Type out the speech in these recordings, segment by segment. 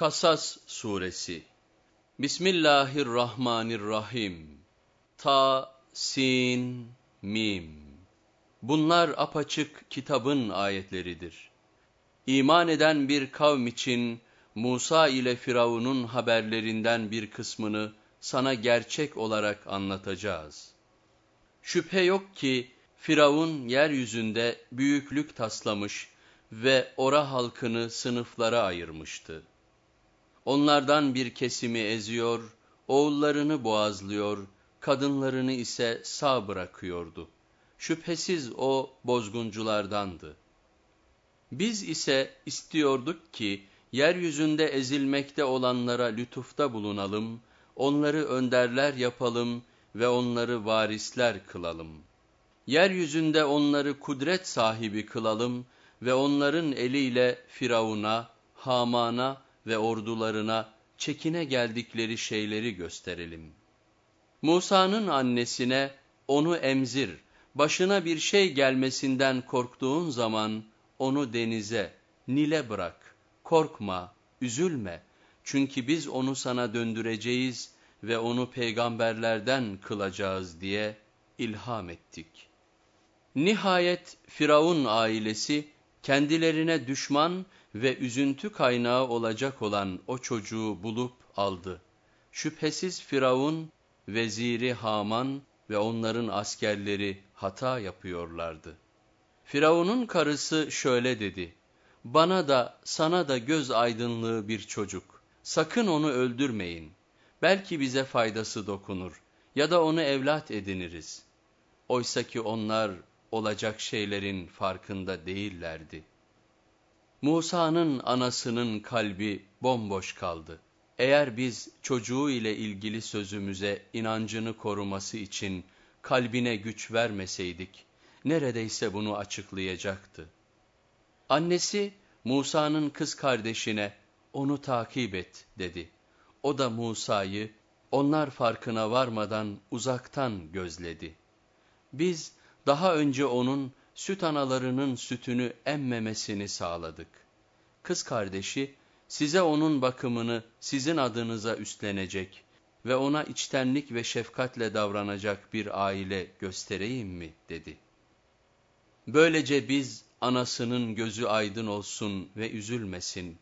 Kasas Suresi Bismillahirrahmanirrahim Ta, Sin, Mim Bunlar apaçık kitabın ayetleridir. İman eden bir kavm için Musa ile Firavun'un haberlerinden bir kısmını sana gerçek olarak anlatacağız. Şüphe yok ki Firavun yeryüzünde büyüklük taslamış ve ora halkını sınıflara ayırmıştı. Onlardan bir kesimi eziyor, oğullarını boğazlıyor, kadınlarını ise sağ bırakıyordu. Şüphesiz o bozgunculardandı. Biz ise istiyorduk ki, yeryüzünde ezilmekte olanlara lütufta bulunalım, onları önderler yapalım ve onları varisler kılalım. Yeryüzünde onları kudret sahibi kılalım ve onların eliyle Firavun'a, Haman'a ve ordularına çekine geldikleri şeyleri gösterelim. Musa'nın annesine onu emzir, başına bir şey gelmesinden korktuğun zaman onu denize, Nil'e bırak, korkma, üzülme. Çünkü biz onu sana döndüreceğiz ve onu peygamberlerden kılacağız diye ilham ettik. Nihayet Firavun ailesi kendilerine düşman ve üzüntü kaynağı olacak olan o çocuğu bulup aldı. Şüphesiz Firavun, veziri Haman ve onların askerleri hata yapıyorlardı. Firavun'un karısı şöyle dedi, bana da sana da göz aydınlığı bir çocuk, sakın onu öldürmeyin, belki bize faydası dokunur ya da onu evlat ediniriz. Oysa ki onlar olacak şeylerin farkında değillerdi. Musa'nın anasının kalbi bomboş kaldı. Eğer biz çocuğu ile ilgili sözümüze inancını koruması için kalbine güç vermeseydik, neredeyse bunu açıklayacaktı. Annesi Musa'nın kız kardeşine onu takip et dedi. O da Musa'yı onlar farkına varmadan uzaktan gözledi. Biz daha önce onun süt analarının sütünü emmemesini sağladık. Kız kardeşi size onun bakımını sizin adınıza üstlenecek ve ona içtenlik ve şefkatle davranacak bir aile göstereyim mi dedi. Böylece biz anasının gözü aydın olsun ve üzülmesin,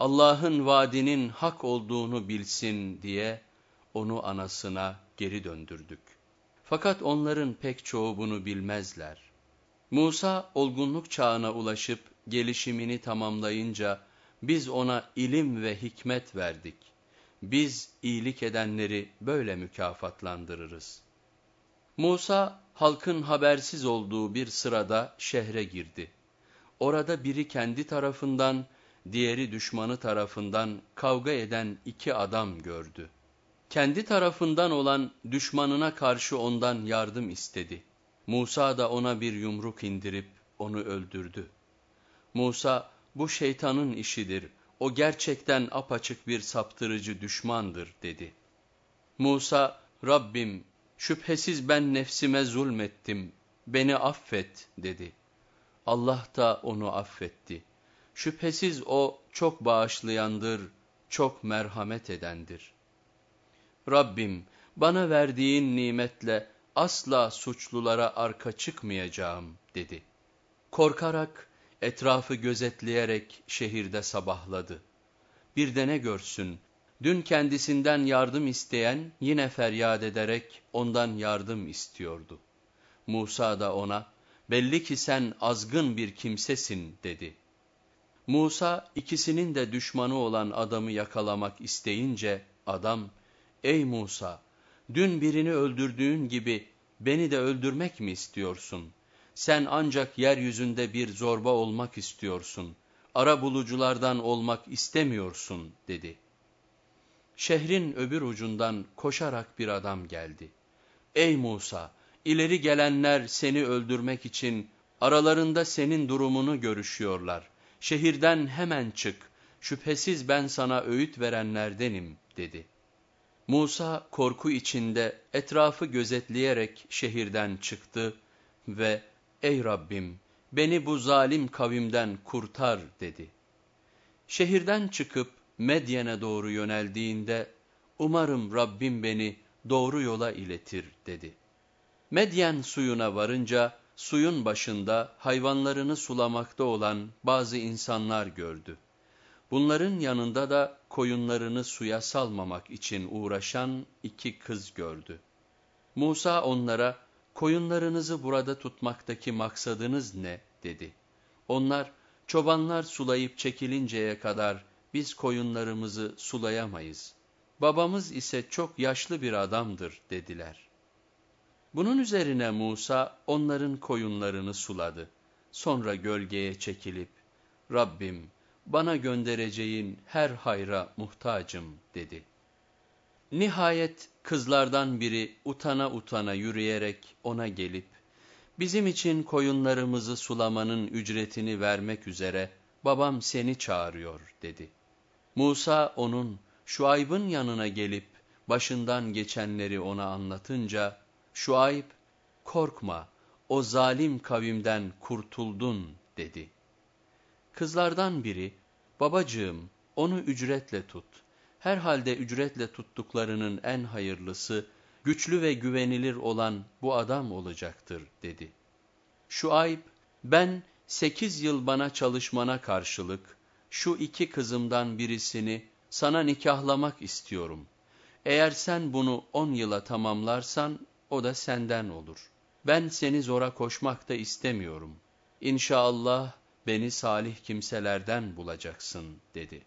Allah'ın vaadinin hak olduğunu bilsin diye onu anasına geri döndürdük. Fakat onların pek çoğu bunu bilmezler. Musa olgunluk çağına ulaşıp gelişimini tamamlayınca biz ona ilim ve hikmet verdik. Biz iyilik edenleri böyle mükafatlandırırız. Musa halkın habersiz olduğu bir sırada şehre girdi. Orada biri kendi tarafından, diğeri düşmanı tarafından kavga eden iki adam gördü. Kendi tarafından olan düşmanına karşı ondan yardım istedi. Musa da ona bir yumruk indirip onu öldürdü. Musa, bu şeytanın işidir, o gerçekten apaçık bir saptırıcı düşmandır dedi. Musa, Rabbim şüphesiz ben nefsime zulmettim, beni affet dedi. Allah da onu affetti. Şüphesiz o çok bağışlayandır, çok merhamet edendir. Rabbim bana verdiğin nimetle asla suçlulara arka çıkmayacağım dedi. Korkarak, etrafı gözetleyerek şehirde sabahladı. Bir de ne görsün, dün kendisinden yardım isteyen yine feryat ederek ondan yardım istiyordu. Musa da ona, belli ki sen azgın bir kimsesin dedi. Musa ikisinin de düşmanı olan adamı yakalamak isteyince adam, ey Musa, dün birini öldürdüğün gibi beni de öldürmek mi istiyorsun? Sen ancak yeryüzünde bir zorba olmak istiyorsun, ara buluculardan olmak istemiyorsun dedi. Şehrin öbür ucundan koşarak bir adam geldi. Ey Musa, ileri gelenler seni öldürmek için aralarında senin durumunu görüşüyorlar. Şehirden hemen çık, şüphesiz ben sana öğüt verenlerdenim dedi. Musa korku içinde etrafı gözetleyerek şehirden çıktı ve ''Ey Rabbim beni bu zalim kavimden kurtar'' dedi. Şehirden çıkıp Medyen'e doğru yöneldiğinde, umarım Rabbim beni doğru yola iletir dedi. Medyen suyuna varınca, suyun başında hayvanlarını sulamakta olan bazı insanlar gördü. Bunların yanında da koyunlarını suya salmamak için uğraşan iki kız gördü. Musa onlara, koyunlarınızı burada tutmaktaki maksadınız ne? dedi. Onlar, çobanlar sulayıp çekilinceye kadar biz koyunlarımızı sulayamayız. Babamız ise çok yaşlı bir adamdır dediler. Bunun üzerine Musa onların koyunlarını suladı. Sonra gölgeye çekilip, Rabbim bana göndereceğin her hayra muhtacım dedi. Nihayet kızlardan biri utana utana yürüyerek ona gelip, bizim için koyunlarımızı sulamanın ücretini vermek üzere babam seni çağırıyor dedi. Musa onun Şuayb'ın yanına gelip başından geçenleri ona anlatınca, Şuayb, korkma o zalim kavimden kurtuldun dedi. Kızlardan biri, babacığım onu ücretle tut. Herhalde ücretle tuttuklarının en hayırlısı, güçlü ve güvenilir olan bu adam olacaktır dedi. Şuayb, ben sekiz yıl bana çalışmana karşılık, şu iki kızımdan birisini sana nikahlamak istiyorum. Eğer sen bunu on yıla tamamlarsan, o da senden olur. Ben seni zora koşmak da istemiyorum. İnşallah beni salih kimselerden bulacaksın dedi.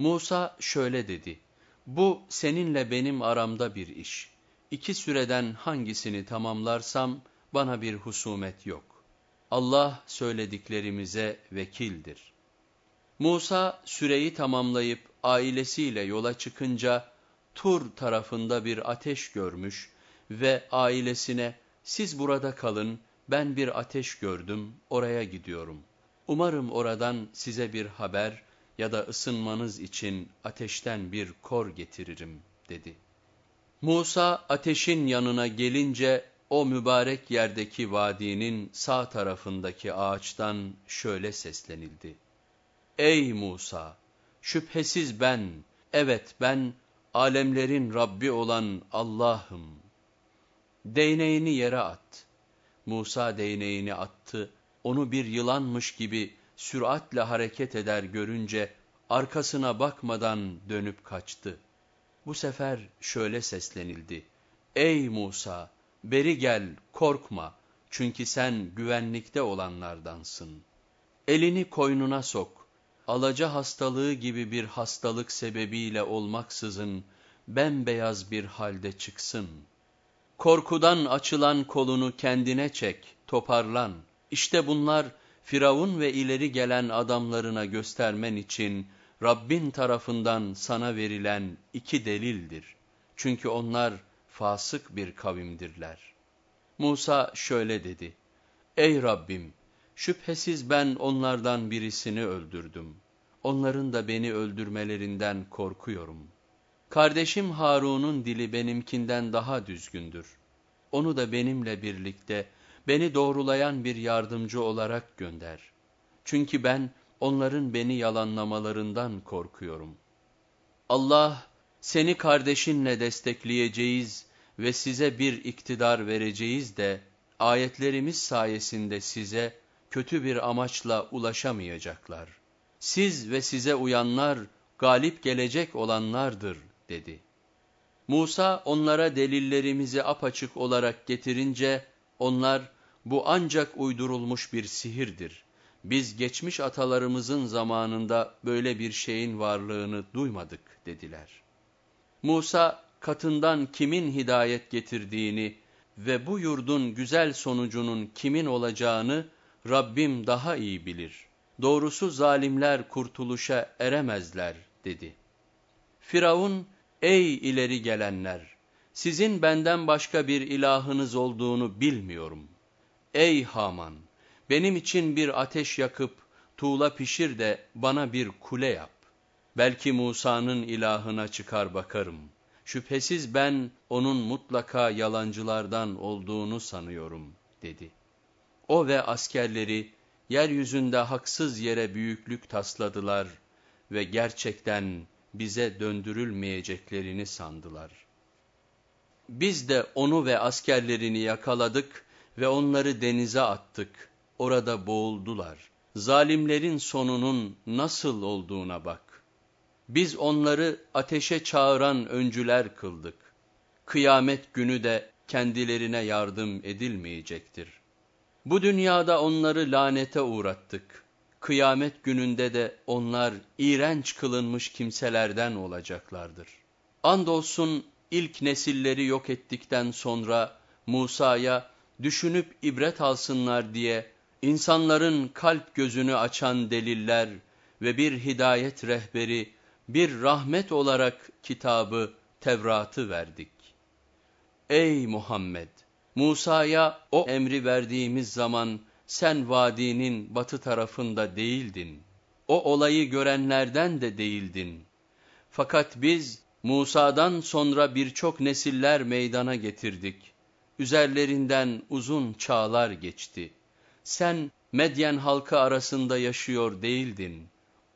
Musa şöyle dedi, bu seninle benim aramda bir iş. İki süreden hangisini tamamlarsam bana bir husumet yok. Allah söylediklerimize vekildir. Musa süreyi tamamlayıp ailesiyle yola çıkınca Tur tarafında bir ateş görmüş ve ailesine siz burada kalın ben bir ateş gördüm oraya gidiyorum. Umarım oradan size bir haber ya da ısınmanız için ateşten bir kor getiririm dedi. Musa ateşin yanına gelince o mübarek yerdeki vadinin sağ tarafındaki ağaçtan şöyle seslenildi. Ey Musa! Şüphesiz ben, evet ben, alemlerin Rabbi olan Allah'ım. Değneğini yere at. Musa değneğini attı, onu bir yılanmış gibi süratle hareket eder görünce, arkasına bakmadan dönüp kaçtı. Bu sefer şöyle seslenildi. Ey Musa! Beri gel, korkma, çünkü sen güvenlikte olanlardansın. Elini koynuna sok, alaca hastalığı gibi bir hastalık sebebiyle olmaksızın, bembeyaz bir halde çıksın. Korkudan açılan kolunu kendine çek, toparlan. İşte bunlar Firavun ve ileri gelen adamlarına göstermen için Rabbin tarafından sana verilen iki delildir. Çünkü onlar fasık bir kavimdirler. Musa şöyle dedi, Ey Rabbim! Şüphesiz ben onlardan birisini öldürdüm. Onların da beni öldürmelerinden korkuyorum. Kardeşim Harun'un dili benimkinden daha düzgündür. Onu da benimle birlikte beni doğrulayan bir yardımcı olarak gönder. Çünkü ben onların beni yalanlamalarından korkuyorum. Allah, seni kardeşinle destekleyeceğiz ve size bir iktidar vereceğiz de, ayetlerimiz sayesinde size kötü bir amaçla ulaşamayacaklar. Siz ve size uyanlar galip gelecek olanlardır dedi. Musa onlara delillerimizi apaçık olarak getirince onlar bu ancak uydurulmuş bir sihirdir. Biz geçmiş atalarımızın zamanında böyle bir şeyin varlığını duymadık dediler. Musa katından kimin hidayet getirdiğini ve bu yurdun güzel sonucunun kimin olacağını Rabbim daha iyi bilir. Doğrusu zalimler kurtuluşa eremezler dedi. Firavun, ey ileri gelenler! Sizin benden başka bir ilahınız olduğunu bilmiyorum. Ey Haman! Benim için bir ateş yakıp tuğla pişir de bana bir kule yap. Belki Musa'nın ilahına çıkar bakarım. Şüphesiz ben onun mutlaka yalancılardan olduğunu sanıyorum, dedi. O ve askerleri yeryüzünde haksız yere büyüklük tasladılar ve gerçekten bize döndürülmeyeceklerini sandılar. Biz de onu ve askerlerini yakaladık ve onları denize attık. Orada boğuldular. Zalimlerin sonunun nasıl olduğuna bak. Biz onları ateşe çağıran öncüler kıldık. Kıyamet günü de kendilerine yardım edilmeyecektir. Bu dünyada onları lanete uğrattık. Kıyamet gününde de onlar iğrenç kılınmış kimselerden olacaklardır. Andolsun ilk nesilleri yok ettikten sonra Musa'ya düşünüp ibret alsınlar diye insanların kalp gözünü açan deliller ve bir hidayet rehberi, bir rahmet olarak kitabı, Tevrat'ı verdik. Ey Muhammed! Musa'ya o emri verdiğimiz zaman sen vadinin batı tarafında değildin. O olayı görenlerden de değildin. Fakat biz Musa'dan sonra birçok nesiller meydana getirdik. Üzerlerinden uzun çağlar geçti. Sen Medyen halkı arasında yaşıyor değildin.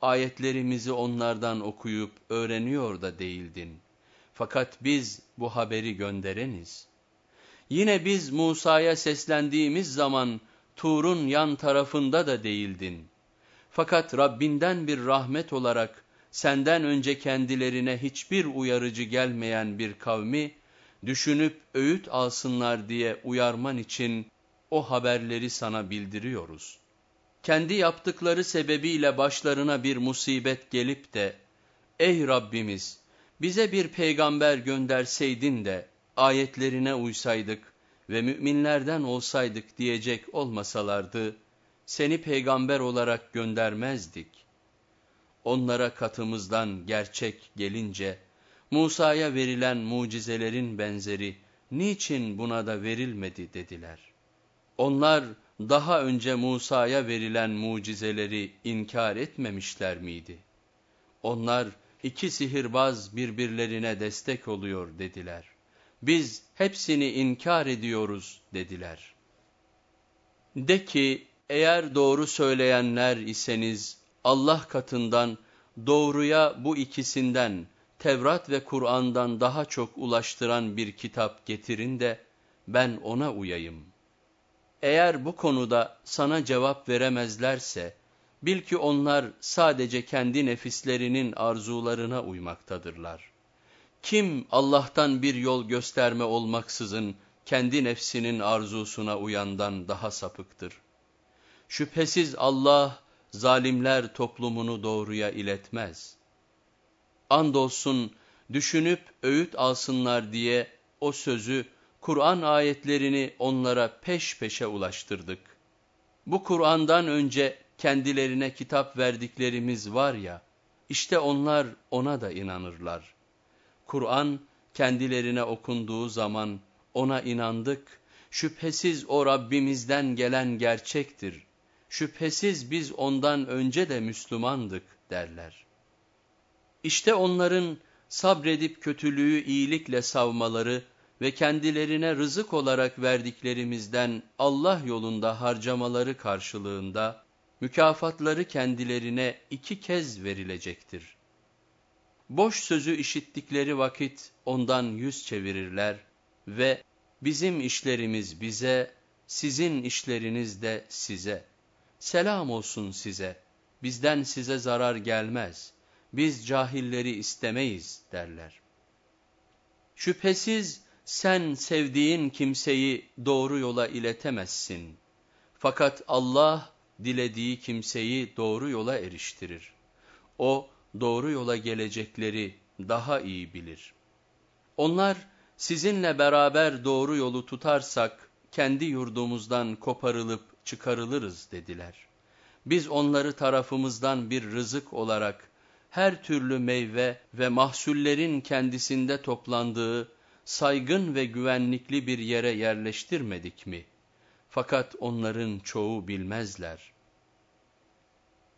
Ayetlerimizi onlardan okuyup öğreniyor da değildin. Fakat biz bu haberi göndereniz. Yine biz Musa'ya seslendiğimiz zaman Tur'un yan tarafında da değildin. Fakat Rabbinden bir rahmet olarak senden önce kendilerine hiçbir uyarıcı gelmeyen bir kavmi, düşünüp öğüt alsınlar diye uyarman için o haberleri sana bildiriyoruz. Kendi yaptıkları sebebiyle başlarına bir musibet gelip de, Ey Rabbimiz! Bize bir peygamber gönderseydin de ayetlerine uysaydık ve müminlerden olsaydık diyecek olmasalardı, seni peygamber olarak göndermezdik. Onlara katımızdan gerçek gelince, Musa'ya verilen mucizelerin benzeri, niçin buna da verilmedi dediler. Onlar daha önce Musa'ya verilen mucizeleri inkar etmemişler miydi? Onlar, iki sihirbaz birbirlerine destek oluyor dediler. Biz hepsini inkar ediyoruz dediler. De ki eğer doğru söyleyenler iseniz Allah katından doğruya bu ikisinden Tevrat ve Kur'an'dan daha çok ulaştıran bir kitap getirin de ben ona uyayım. Eğer bu konuda sana cevap veremezlerse, Bil ki onlar sadece kendi nefislerinin arzularına uymaktadırlar. Kim Allah'tan bir yol gösterme olmaksızın kendi nefsinin arzusuna uyandan daha sapıktır. Şüphesiz Allah zalimler toplumunu doğruya iletmez. Andolsun düşünüp öğüt alsınlar diye o sözü, Kur'an ayetlerini onlara peş peşe ulaştırdık. Bu Kur'an'dan önce kendilerine kitap verdiklerimiz var ya, işte onlar ona da inanırlar. Kur'an kendilerine okunduğu zaman ona inandık, şüphesiz o Rabbimizden gelen gerçektir, şüphesiz biz ondan önce de Müslümandık derler. İşte onların sabredip kötülüğü iyilikle savmaları ve kendilerine rızık olarak verdiklerimizden Allah yolunda harcamaları karşılığında, mükafatları kendilerine iki kez verilecektir. Boş sözü işittikleri vakit ondan yüz çevirirler ve bizim işlerimiz bize, sizin işleriniz de size. Selam olsun size, bizden size zarar gelmez, biz cahilleri istemeyiz derler. Şüphesiz sen sevdiğin kimseyi doğru yola iletemezsin. Fakat Allah dilediği kimseyi doğru yola eriştirir. O doğru yola gelecekleri daha iyi bilir. Onlar sizinle beraber doğru yolu tutarsak kendi yurdumuzdan koparılıp çıkarılırız dediler. Biz onları tarafımızdan bir rızık olarak her türlü meyve ve mahsullerin kendisinde toplandığı saygın ve güvenlikli bir yere yerleştirmedik mi?'' Fakat onların çoğu bilmezler.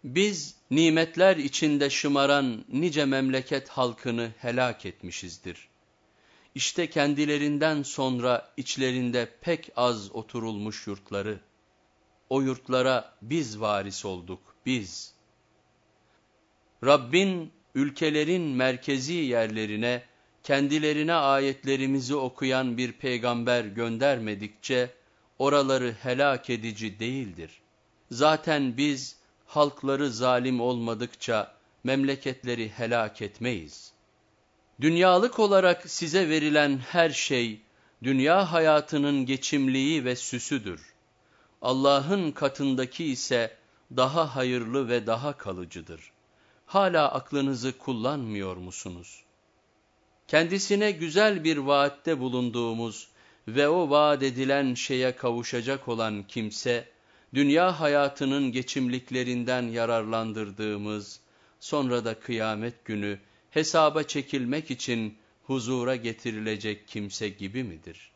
Biz nimetler içinde şımaran nice memleket halkını helak etmişizdir. İşte kendilerinden sonra içlerinde pek az oturulmuş yurtları, o yurtlara biz varis olduk, biz. Rabbin ülkelerin merkezi yerlerine kendilerine ayetlerimizi okuyan bir peygamber göndermedikçe oraları helak edici değildir. Zaten biz halkları zalim olmadıkça memleketleri helak etmeyiz. Dünyalık olarak size verilen her şey, dünya hayatının geçimliği ve süsüdür. Allah'ın katındaki ise daha hayırlı ve daha kalıcıdır. Hala aklınızı kullanmıyor musunuz? Kendisine güzel bir vaatte bulunduğumuz ve o vaat edilen şeye kavuşacak olan kimse, dünya hayatının geçimliklerinden yararlandırdığımız, sonra da kıyamet günü hesaba çekilmek için huzura getirilecek kimse gibi midir?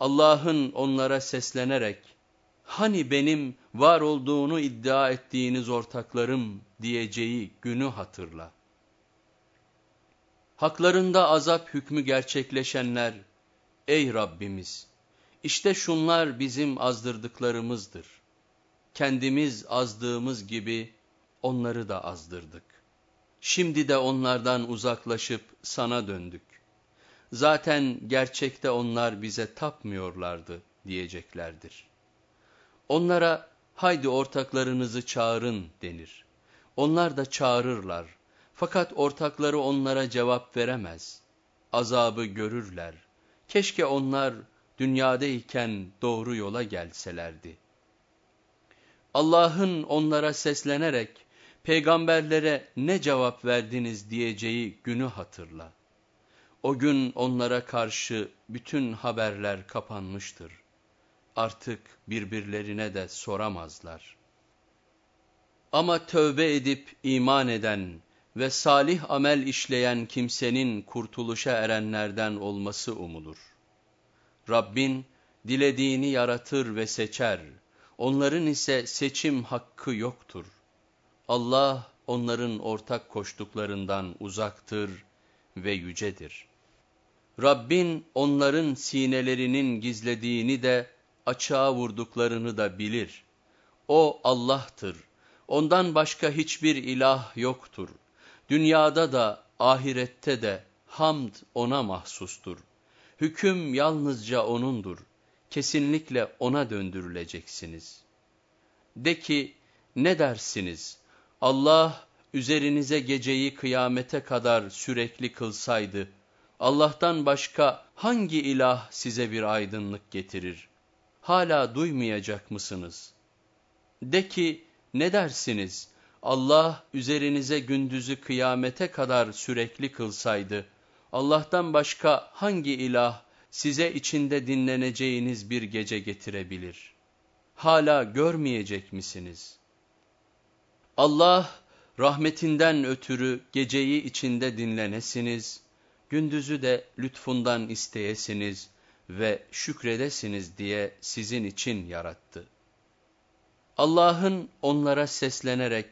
Allah'ın onlara seslenerek, hani benim var olduğunu iddia ettiğiniz ortaklarım diyeceği günü hatırla. Haklarında azap hükmü gerçekleşenler, ey Rabbimiz, işte şunlar bizim azdırdıklarımızdır. Kendimiz azdığımız gibi onları da azdırdık. Şimdi de onlardan uzaklaşıp sana döndük. Zaten gerçekte onlar bize tapmıyorlardı diyeceklerdir. Onlara haydi ortaklarınızı çağırın denir. Onlar da çağırırlar. Fakat ortakları onlara cevap veremez. Azabı görürler. Keşke onlar dünyadayken doğru yola gelselerdi. Allah'ın onlara seslenerek, peygamberlere ne cevap verdiniz diyeceği günü hatırla. O gün onlara karşı bütün haberler kapanmıştır. Artık birbirlerine de soramazlar. Ama tövbe edip iman eden ve salih amel işleyen kimsenin kurtuluşa erenlerden olması umulur. Rabbin dilediğini yaratır ve seçer, onların ise seçim hakkı yoktur. Allah onların ortak koştuklarından uzaktır ve yücedir. Rabbin onların sinelerinin gizlediğini de açığa vurduklarını da bilir. O Allah'tır. Ondan başka hiçbir ilah yoktur. Dünyada da ahirette de hamd ona mahsustur. Hüküm yalnızca O'nundur. Kesinlikle O'na döndürüleceksiniz. De ki, ne dersiniz? Allah üzerinize geceyi kıyamete kadar sürekli kılsaydı, Allah'tan başka hangi ilah size bir aydınlık getirir? Hala duymayacak mısınız? De ki, ne dersiniz? Allah üzerinize gündüzü kıyamete kadar sürekli kılsaydı, Allah'tan başka hangi ilah size içinde dinleneceğiniz bir gece getirebilir? Hala görmeyecek misiniz? Allah rahmetinden ötürü geceyi içinde dinlenesiniz, gündüzü de lütfundan isteyesiniz ve şükredesiniz diye sizin için yarattı. Allah'ın onlara seslenerek,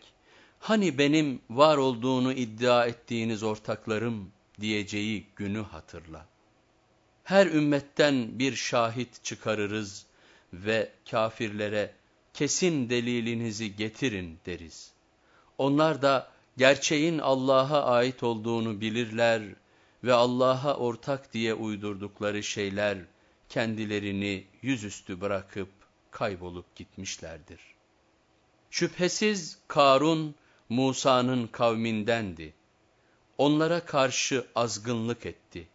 hani benim var olduğunu iddia ettiğiniz ortaklarım diyeceği günü hatırla. Her ümmetten bir şahit çıkarırız ve kafirlere kesin delilinizi getirin deriz. Onlar da gerçeğin Allah'a ait olduğunu bilirler ve Allah'a ortak diye uydurdukları şeyler kendilerini yüzüstü bırakıp kaybolup gitmişlerdir. Şüphesiz Karun Musa'nın kavmindendi. Onlara karşı azgınlık etti.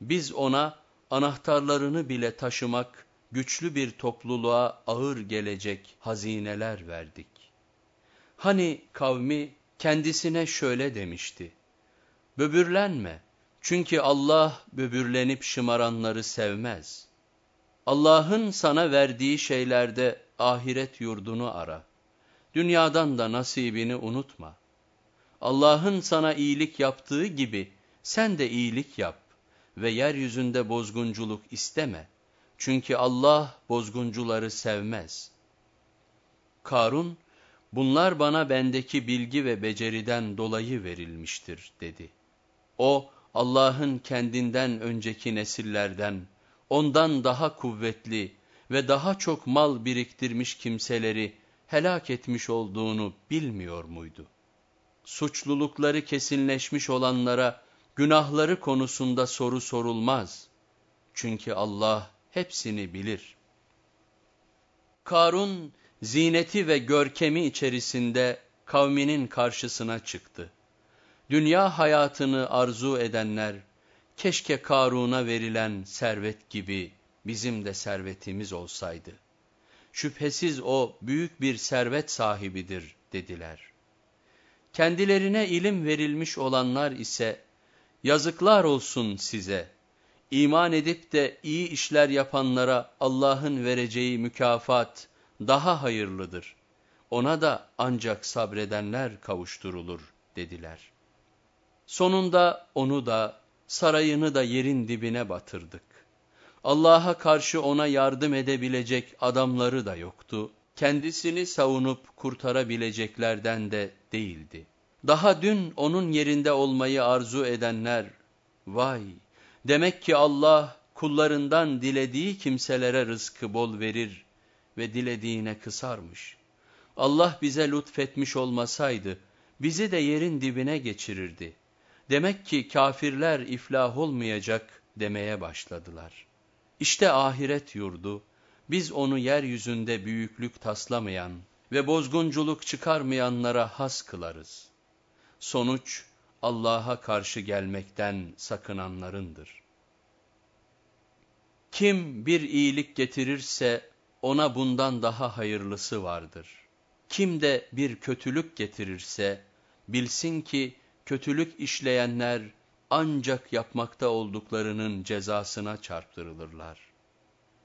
Biz ona anahtarlarını bile taşımak güçlü bir topluluğa ağır gelecek hazineler verdik. Hani kavmi kendisine şöyle demişti. Böbürlenme çünkü Allah böbürlenip şımaranları sevmez. Allah'ın sana verdiği şeylerde ahiret yurdunu ara. Dünyadan da nasibini unutma. Allah'ın sana iyilik yaptığı gibi sen de iyilik yap ve yeryüzünde bozgunculuk isteme. Çünkü Allah bozguncuları sevmez. Karun, bunlar bana bendeki bilgi ve beceriden dolayı verilmiştir dedi. O, Allah'ın kendinden önceki nesillerden, ondan daha kuvvetli ve daha çok mal biriktirmiş kimseleri helak etmiş olduğunu bilmiyor muydu? suçlulukları kesinleşmiş olanlara günahları konusunda soru sorulmaz. Çünkü Allah hepsini bilir. Karun zineti ve görkemi içerisinde kavminin karşısına çıktı. Dünya hayatını arzu edenler, keşke Karun'a verilen servet gibi bizim de servetimiz olsaydı. Şüphesiz o büyük bir servet sahibidir dediler. Kendilerine ilim verilmiş olanlar ise, yazıklar olsun size, iman edip de iyi işler yapanlara Allah'ın vereceği mükafat daha hayırlıdır. Ona da ancak sabredenler kavuşturulur dediler. Sonunda onu da sarayını da yerin dibine batırdık. Allah'a karşı ona yardım edebilecek adamları da yoktu. Kendisini savunup kurtarabileceklerden de değildi. Daha dün onun yerinde olmayı arzu edenler, vay demek ki Allah kullarından dilediği kimselere rızkı bol verir ve dilediğine kısarmış. Allah bize lütfetmiş olmasaydı bizi de yerin dibine geçirirdi. Demek ki kafirler iflah olmayacak demeye başladılar. İşte ahiret yurdu, biz onu yeryüzünde büyüklük taslamayan ve bozgunculuk çıkarmayanlara has kılarız. Sonuç, Allah'a karşı gelmekten sakınanlarındır. Kim bir iyilik getirirse ona bundan daha hayırlısı vardır. Kim de bir kötülük getirirse bilsin ki kötülük işleyenler ancak yapmakta olduklarının cezasına çarptırılırlar.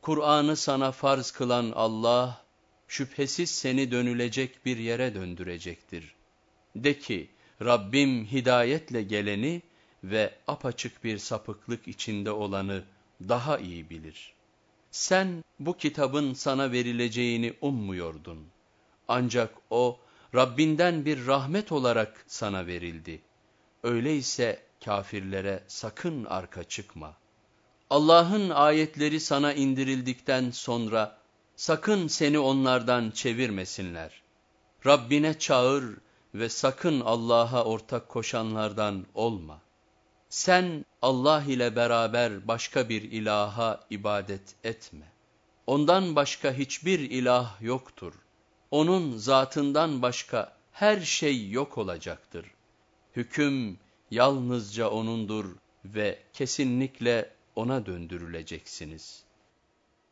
Kur'an'ı sana farz kılan Allah, şüphesiz seni dönülecek bir yere döndürecektir. De ki, Rabbim hidayetle geleni ve apaçık bir sapıklık içinde olanı daha iyi bilir. Sen bu kitabın sana verileceğini ummuyordun. Ancak o, Rabbinden bir rahmet olarak sana verildi. Öyleyse kafirlere sakın arka çıkma. Allah'ın ayetleri sana indirildikten sonra sakın seni onlardan çevirmesinler. Rabbine çağır ve sakın Allah'a ortak koşanlardan olma. Sen Allah ile beraber başka bir ilaha ibadet etme. Ondan başka hiçbir ilah yoktur. Onun zatından başka her şey yok olacaktır. Hüküm yalnızca O'nundur ve kesinlikle O'na döndürüleceksiniz.''